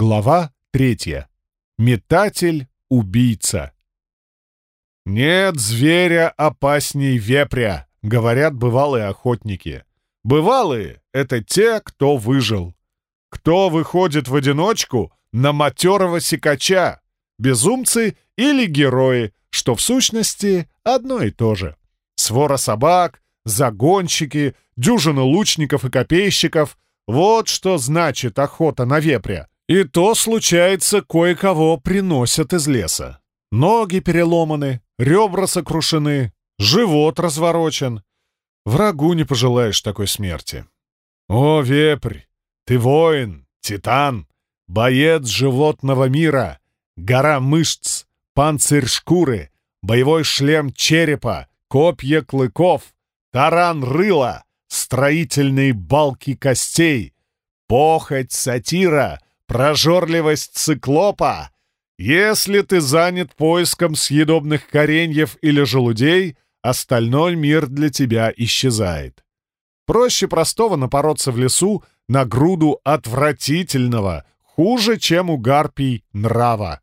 Глава третья. Метатель-убийца. «Нет зверя опасней вепря», — говорят бывалые охотники. Бывалые — это те, кто выжил. Кто выходит в одиночку на матерого сикача? Безумцы или герои, что в сущности одно и то же. Свора собак, загонщики, дюжина лучников и копейщиков — вот что значит охота на вепря. И то, случается, кое-кого приносят из леса. Ноги переломаны, ребра сокрушены, живот разворочен. Врагу не пожелаешь такой смерти. О, вепрь, ты воин, титан, боец животного мира, гора мышц, панцирь шкуры, боевой шлем черепа, копья клыков, таран рыла, строительные балки костей, похоть сатира — прожорливость циклопа. Если ты занят поиском съедобных кореньев или желудей, остальной мир для тебя исчезает. Проще простого напороться в лесу на груду отвратительного, хуже, чем у гарпий, нрава.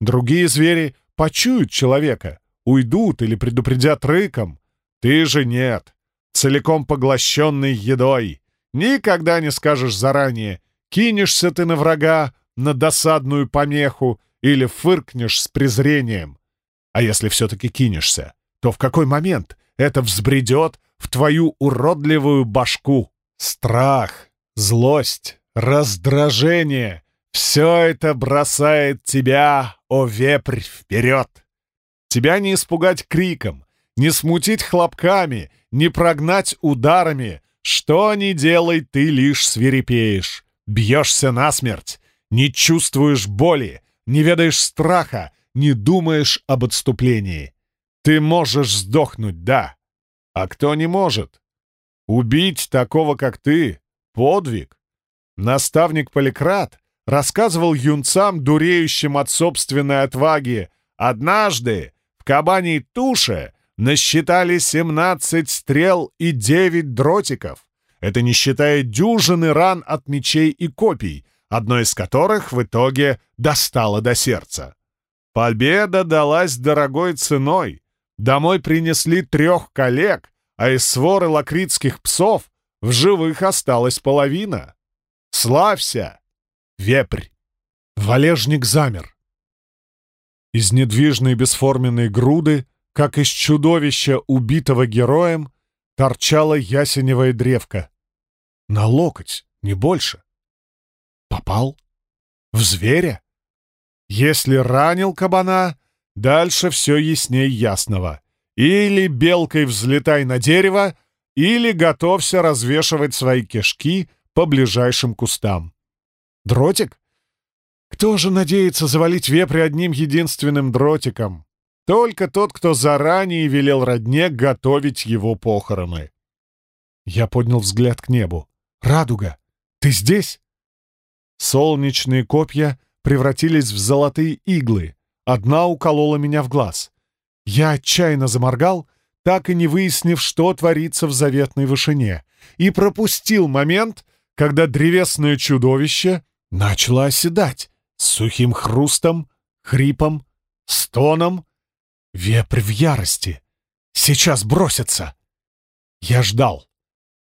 Другие звери почуют человека, уйдут или предупредят рыком. Ты же нет, целиком поглощенный едой. Никогда не скажешь заранее Кинешься ты на врага, на досадную помеху или фыркнешь с презрением. А если все-таки кинешься, то в какой момент это взбредет в твою уродливую башку? Страх, злость, раздражение — все это бросает тебя, о вепрь, вперед. Тебя не испугать криком, не смутить хлопками, не прогнать ударами. Что ни делай, ты лишь свирепеешь. Бьешься насмерть, не чувствуешь боли, не ведаешь страха, не думаешь об отступлении. Ты можешь сдохнуть, да. А кто не может? Убить такого, как ты — подвиг. Наставник Поликрат рассказывал юнцам, дуреющим от собственной отваги, однажды в кабаней туше насчитали 17 стрел и 9 дротиков. Это не считая дюжины ран от мечей и копий, одной из которых в итоге достала до сердца. Победа далась дорогой ценой. Домой принесли трех коллег, а из своры лакритских псов в живых осталась половина. Славься! Вепрь! Валежник замер. Из недвижной бесформенной груды, как из чудовища, убитого героем, торчала ясеневая древка. На локоть, не больше. Попал? В зверя? Если ранил кабана, дальше все ясней ясного. Или белкой взлетай на дерево, или готовься развешивать свои кишки по ближайшим кустам. Дротик? Кто же надеется завалить вепря одним единственным дротиком? Только тот, кто заранее велел родне готовить его похороны. Я поднял взгляд к небу. «Радуга! Ты здесь?» Солнечные копья превратились в золотые иглы. Одна уколола меня в глаз. Я отчаянно заморгал, так и не выяснив, что творится в заветной вышине, и пропустил момент, когда древесное чудовище начало оседать с сухим хрустом, хрипом, стоном. Вепрь в ярости. Сейчас бросится. Я ждал.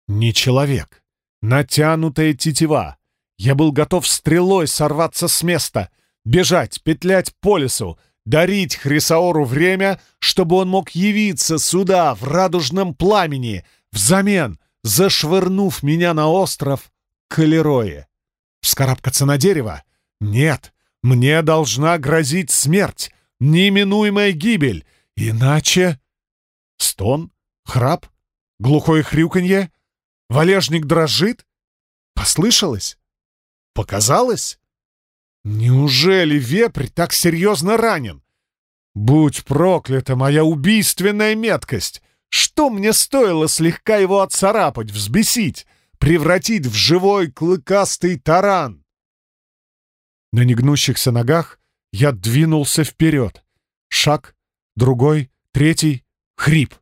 Не человек. Натянутая тетива. Я был готов стрелой сорваться с места, бежать, петлять по лесу, дарить Хрисаору время, чтобы он мог явиться сюда в радужном пламени, взамен зашвырнув меня на остров Калерое. Вскарабкаться на дерево? Нет, мне должна грозить смерть, неминуемая гибель, иначе... Стон? Храп? Глухое хрюканье? Валежник дрожит? Послышалось? Показалось? Неужели вепрь так серьезно ранен? Будь проклята моя убийственная меткость! Что мне стоило слегка его отцарапать, взбесить, превратить в живой клыкастый таран? На негнущихся ногах я двинулся вперед. Шаг, другой, третий, хрип.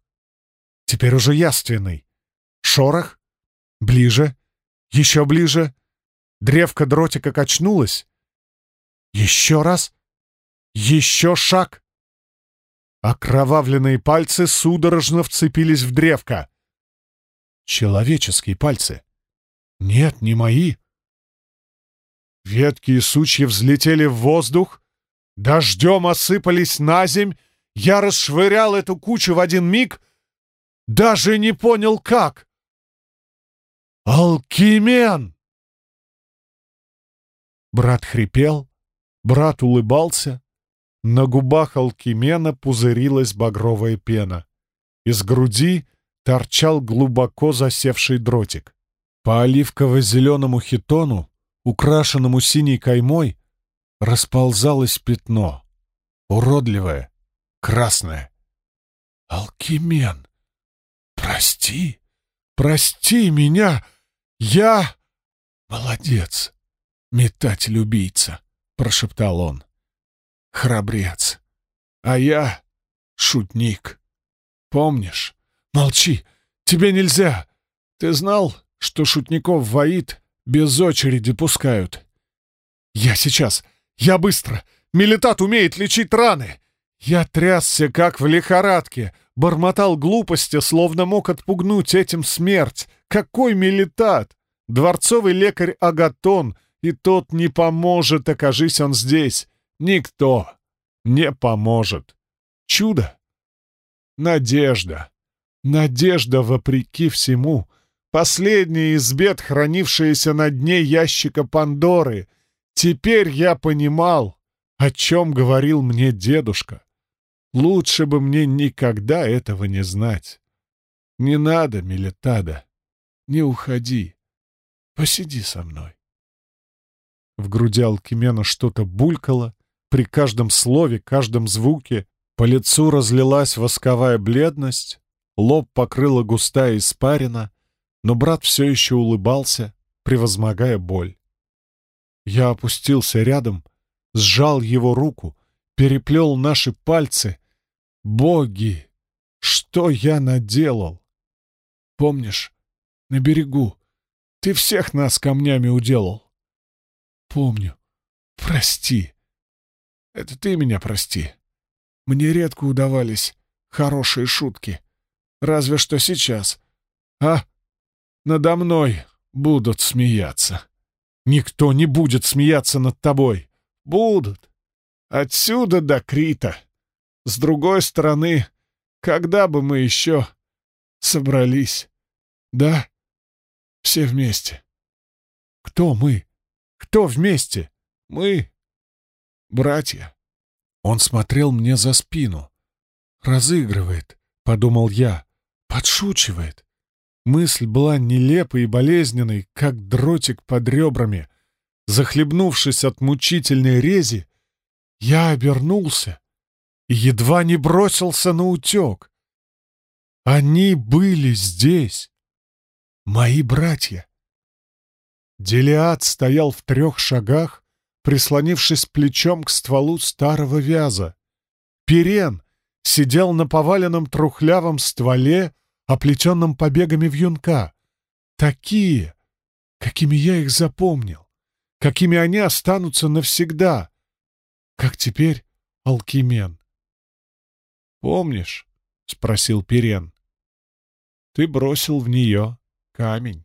Теперь уже яственный. Шорох, Ближе. Еще ближе. Древко дротика качнулось. Еще раз. Еще шаг. Окровавленные пальцы судорожно вцепились в древко. Человеческие пальцы. Нет, не мои. Ветки и сучья взлетели в воздух, дождем осыпались на земь, я расшвырял эту кучу в один миг, даже не понял как. «Алкимен!» Брат хрипел, брат улыбался. На губах Алкимена пузырилась багровая пена. Из груди торчал глубоко засевший дротик. По оливково-зеленому хитону, украшенному синей каймой, расползалось пятно. Уродливое, красное. «Алкимен, прости, прости меня! Я...» «Молодец, метатель-убийца!» — прошептал он. «Храбрец! А я — шутник! Помнишь? Молчи! Тебе нельзя! Ты знал, что шутников воит без очереди пускают? Я сейчас! Я быстро! Милитат умеет лечить раны! Я трясся, как в лихорадке, бормотал глупости, словно мог отпугнуть этим смерть. Какой милитат! Дворцовый лекарь Агатон, и тот не поможет, окажись он здесь. Никто не поможет. Чудо? Надежда. Надежда вопреки всему. Последняя из бед, хранившаяся на дне ящика Пандоры. Теперь я понимал, о чем говорил мне дедушка. Лучше бы мне никогда этого не знать. Не надо, Милетада, не уходи. Посиди со мной. В груди Алкимена что-то булькало, при каждом слове, каждом звуке по лицу разлилась восковая бледность, лоб покрыла густая испарина, но брат все еще улыбался, превозмогая боль. Я опустился рядом, сжал его руку, переплел наши пальцы, Боги! Что я наделал? Помнишь, на берегу ты всех нас камнями уделал? Помню. Прости. Это ты меня прости. Мне редко удавались хорошие шутки. Разве что сейчас. А? Надо мной будут смеяться. Никто не будет смеяться над тобой. Будут. Отсюда до Крита. С другой стороны, когда бы мы еще собрались? Да? Все вместе. Кто мы? Кто вместе? Мы. Братья. Он смотрел мне за спину. Разыгрывает, — подумал я. Подшучивает. Мысль была нелепой и болезненной, как дротик под ребрами. Захлебнувшись от мучительной рези, я обернулся и едва не бросился на утек. Они были здесь, мои братья. Делиад стоял в трех шагах, прислонившись плечом к стволу старого вяза. Перен сидел на поваленном трухлявом стволе, оплетенном побегами вьюнка. Такие, какими я их запомнил, какими они останутся навсегда, как теперь Алкимен. «Помнишь?» — спросил Перен. «Ты бросил в нее камень».